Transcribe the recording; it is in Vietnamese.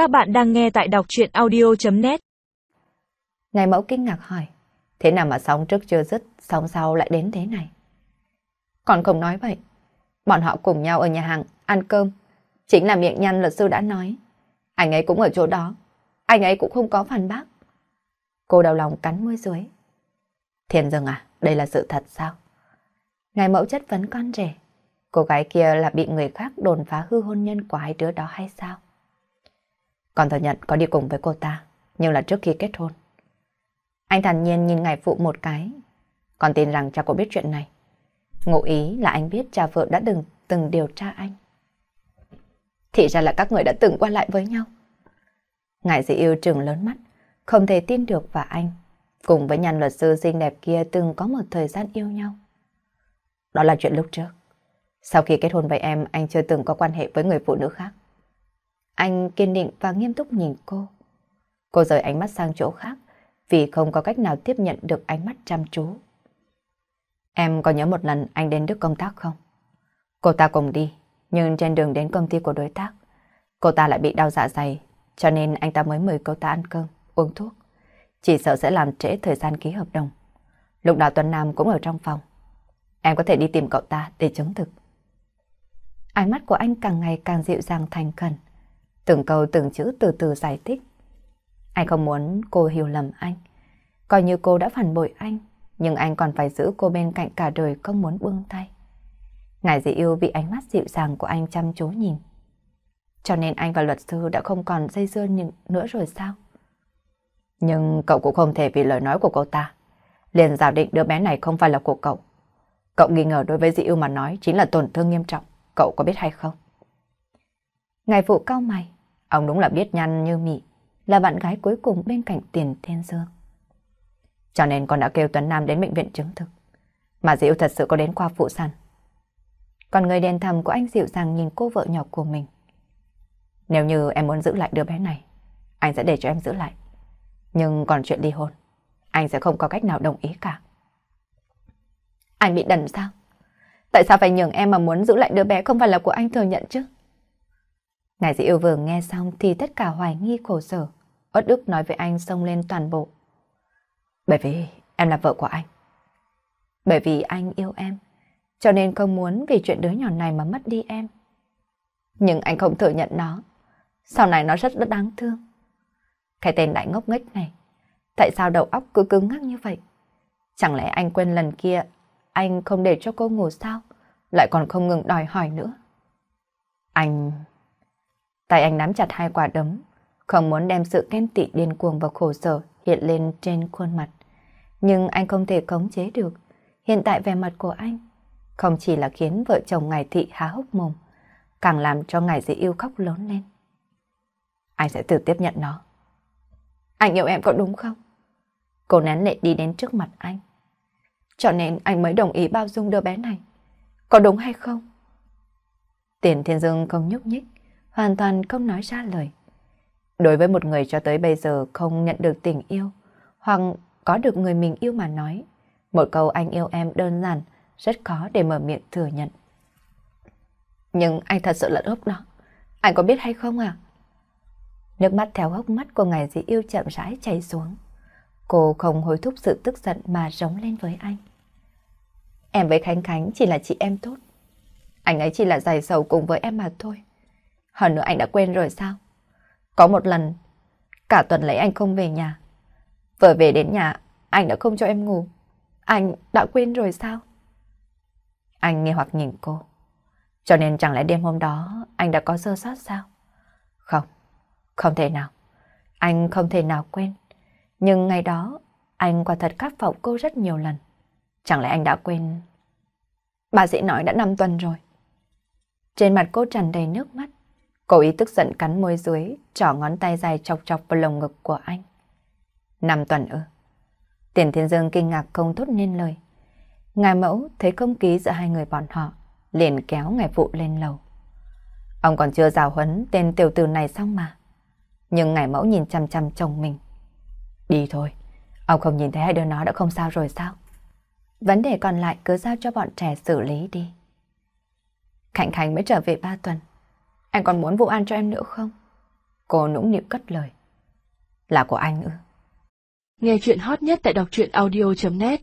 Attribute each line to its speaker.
Speaker 1: Các bạn đang nghe tại đọc chuyện audio.net
Speaker 2: Ngài mẫu kinh ngạc hỏi, thế nào mà sóng trước chưa dứt, sóng sau lại đến thế này? Còn không nói vậy, bọn họ cùng nhau ở nhà hàng ăn cơm, chính là miệng nhăn luật sư đã nói. Anh ấy cũng ở chỗ đó, anh ấy cũng không có phản bác. Cô đau lòng cắn môi dưới. Thiền dừng à, đây là sự thật sao? Ngài mẫu chất vấn con rể. Cô gái kia là bị người khác đồn phá hư hôn nhân của hai đứa đó hay sao? Còn thừa nhận có đi cùng với cô ta, nhưng là trước khi kết hôn. Anh thản nhiên nhìn ngài phụ một cái. còn tin rằng cha cô biết chuyện này. Ngụ ý là anh biết cha vợ đã từng từng điều tra anh. Thì ra là các người đã từng qua lại với nhau. Ngài dị yêu trừng lớn mắt, không thể tin được và anh, cùng với nhàn luật sư xinh đẹp kia từng có một thời gian yêu nhau. Đó là chuyện lúc trước. Sau khi kết hôn với em, anh chưa từng có quan hệ với người phụ nữ khác. Anh kiên định và nghiêm túc nhìn cô. Cô rời ánh mắt sang chỗ khác vì không có cách nào tiếp nhận được ánh mắt chăm chú. Em có nhớ một lần anh đến Đức công tác không? Cô ta cùng đi, nhưng trên đường đến công ty của đối tác, cô ta lại bị đau dạ dày, cho nên anh ta mới mời cô ta ăn cơm, uống thuốc. Chỉ sợ sẽ làm trễ thời gian ký hợp đồng. Lúc đó Tuấn Nam cũng ở trong phòng. Em có thể đi tìm cậu ta để chứng thực. Ánh mắt của anh càng ngày càng dịu dàng thành khẩn. Từng câu từng chữ từ từ giải thích. Anh không muốn cô hiểu lầm anh. Coi như cô đã phản bội anh, nhưng anh còn phải giữ cô bên cạnh cả đời không muốn buông tay. Ngài dị yêu bị ánh mắt dịu dàng của anh chăm chú nhìn. Cho nên anh và luật sư đã không còn dây dưa nữa rồi sao? Nhưng cậu cũng không thể vì lời nói của cô ta. Liền giả định đứa bé này không phải là của cậu. Cậu nghi ngờ đối với dị yêu mà nói chính là tổn thương nghiêm trọng. Cậu có biết hay không? Ngài phụ cao mày. Ông đúng là biết nhăn như mị. Là bạn gái cuối cùng bên cạnh tiền thiên dương. Cho nên con đã kêu Tuấn Nam đến bệnh viện chứng thực. Mà Diệu thật sự có đến qua phụ sản. Còn người đèn thầm của anh dịu dàng nhìn cô vợ nhỏ của mình. Nếu như em muốn giữ lại đứa bé này, anh sẽ để cho em giữ lại. Nhưng còn chuyện ly hôn, anh sẽ không có cách nào đồng ý cả. Anh bị đần sao? Tại sao phải nhường em mà muốn giữ lại đứa bé không phải là của anh thừa nhận chứ? Ngài dị yêu vương nghe xong thì tất cả hoài nghi khổ sở. Ất ức nói với anh xông lên toàn bộ. Bởi vì em là vợ của anh. Bởi vì anh yêu em, cho nên không muốn vì chuyện đứa nhỏ này mà mất đi em. Nhưng anh không thừa nhận nó. Sau này nó rất đáng thương. Cái tên đại ngốc nghếch này, tại sao đầu óc cứ cứng ngắc như vậy? Chẳng lẽ anh quên lần kia anh không để cho cô ngủ sao? Lại còn không ngừng đòi hỏi nữa. Anh... Tay anh nắm chặt hai quả đấm, không muốn đem sự ghen tị điên cuồng và khổ sở hiện lên trên khuôn mặt. Nhưng anh không thể khống chế được. Hiện tại vẻ mặt của anh không chỉ là khiến vợ chồng ngài thị há hốc mồm, càng làm cho ngài dễ yêu khóc lớn lên. Anh sẽ tự tiếp nhận nó. Anh yêu em có đúng không? Cô nén lệ đi đến trước mặt anh. Cho nên anh mới đồng ý bao dung đứa bé này. Có đúng hay không? Tiền Thiên Dương không nhúc nhích, hoàn toàn không nói ra lời. Đối với một người cho tới bây giờ không nhận được tình yêu, hoặc có được người mình yêu mà nói, một câu anh yêu em đơn giản, rất khó để mở miệng thừa nhận. Nhưng anh thật sự là ốp đó. Anh có biết hay không à? Nước mắt theo hốc mắt của ngài dĩ yêu chậm rãi chảy xuống. Cô không hối thúc sự tức giận mà rống lên với anh. Em với Khánh Khánh chỉ là chị em tốt. Anh ấy chỉ là giải sầu cùng với em mà thôi. Hơn nữa anh đã quên rồi sao? Có một lần, cả tuần lấy anh không về nhà. Vừa về đến nhà, anh đã không cho em ngủ. Anh đã quên rồi sao? Anh nghe hoặc nhìn cô. Cho nên chẳng lẽ đêm hôm đó anh đã có sơ sót sao? Không, không thể nào. Anh không thể nào quên. Nhưng ngày đó, anh quả thật khắc vọng cô rất nhiều lần. Chẳng lẽ anh đã quên... Bà sĩ nói đã 5 tuần rồi. Trên mặt cô tràn đầy nước mắt. Cô ý tức giận cắn môi dưới, trỏ ngón tay dài chọc chọc vào lồng ngực của anh. năm tuần ư. Tiền Thiên Dương kinh ngạc không thốt nên lời. Ngài mẫu thấy không khí giữa hai người bọn họ, liền kéo ngài phụ lên lầu. Ông còn chưa rào huấn tên tiểu tử này xong mà. Nhưng ngài mẫu nhìn chăm chăm chồng mình. Đi thôi, ông không nhìn thấy hai đứa nó đã không sao rồi sao? Vấn đề còn lại cứ giao cho bọn trẻ xử lý đi. Khánh Khánh mới trở về ba tuần. Anh còn muốn vụ an cho em nữa không? Cô nũng nịu cất lời. Là của anh ư?
Speaker 1: Nghe chuyện hot nhất tại đọc truyện audio.net